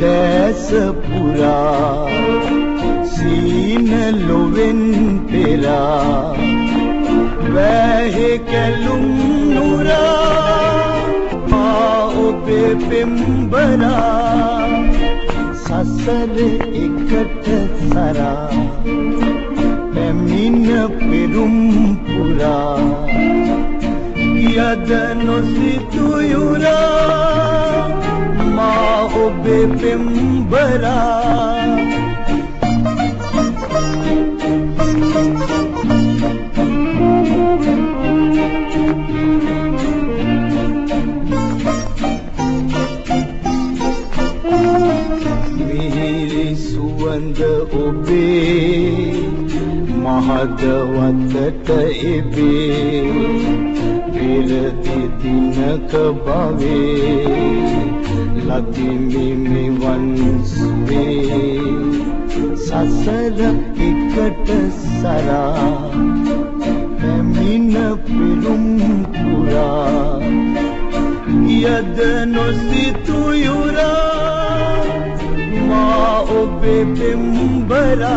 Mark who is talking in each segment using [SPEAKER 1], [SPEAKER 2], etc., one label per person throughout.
[SPEAKER 1] දැස පුරා සීන ලොවෙන් පෙරා වැහෙ කැලුම් නුරා මා ඔබේ පෙම්බරා සසර එකට සරා පැමිණ පෙරුම් පුරා යද නොසිතුයුරා. මා ඔබේ පෙම්බරා මිහිරි සුවඳ ඔබේ මහදවතට එබේ පෙරදි දිනක බවේ ලතිමි මෙවන් සුවේ සසර එකට සරා පැමිණ පිරුම් පුරා යද නොසිතුයුරා මා ඔබේ පෙම්බරා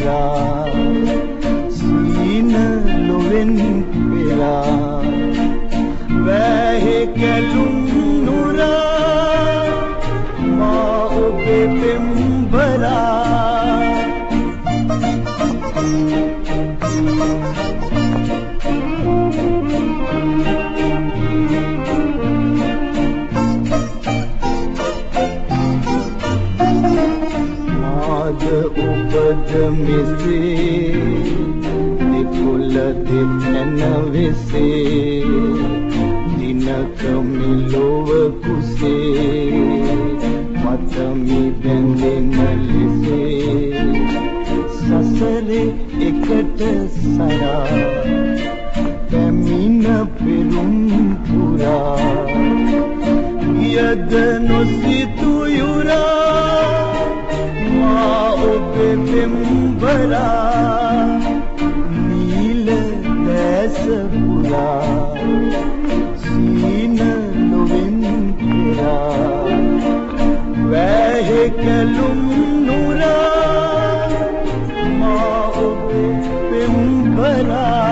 [SPEAKER 1] පුරා සීන ලොවෙන් පෙරා වැහෙ කැලුම් නුරා මා ඔබේ පෙම්බරා. උපද මෙසේ නිකුල දෙපැන වෙසේ දිනක මිලොව කුසේ මතමි බැඳෙන ලෙසේ. සසරේ එකට සරා පැමිණ පෙරුම් පුරා. යද නොසිතුයුරා මා පෙපෙම්බලා නීල දැස පුරා සීන නොවෙන් පුරා වැහෙ කැලුම් නුරා මා ඔබ පෙම්බලා